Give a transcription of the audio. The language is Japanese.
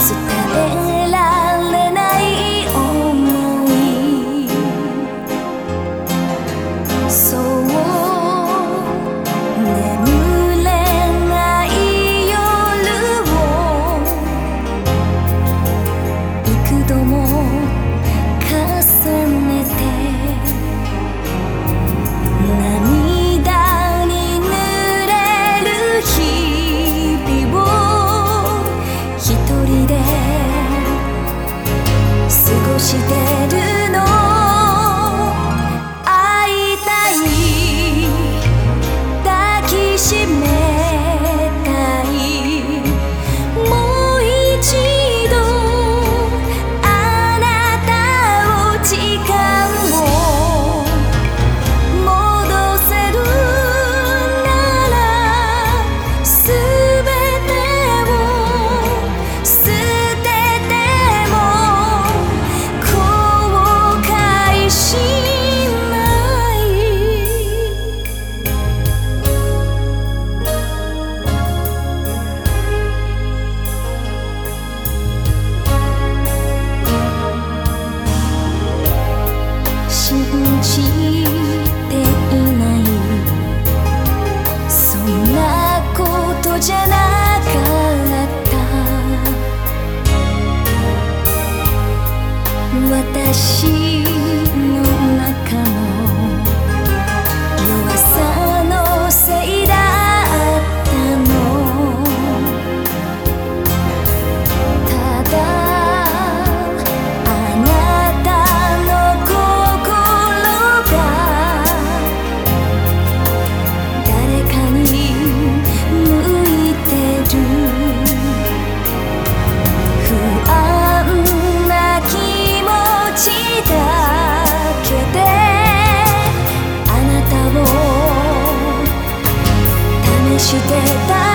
se perde. してる私してた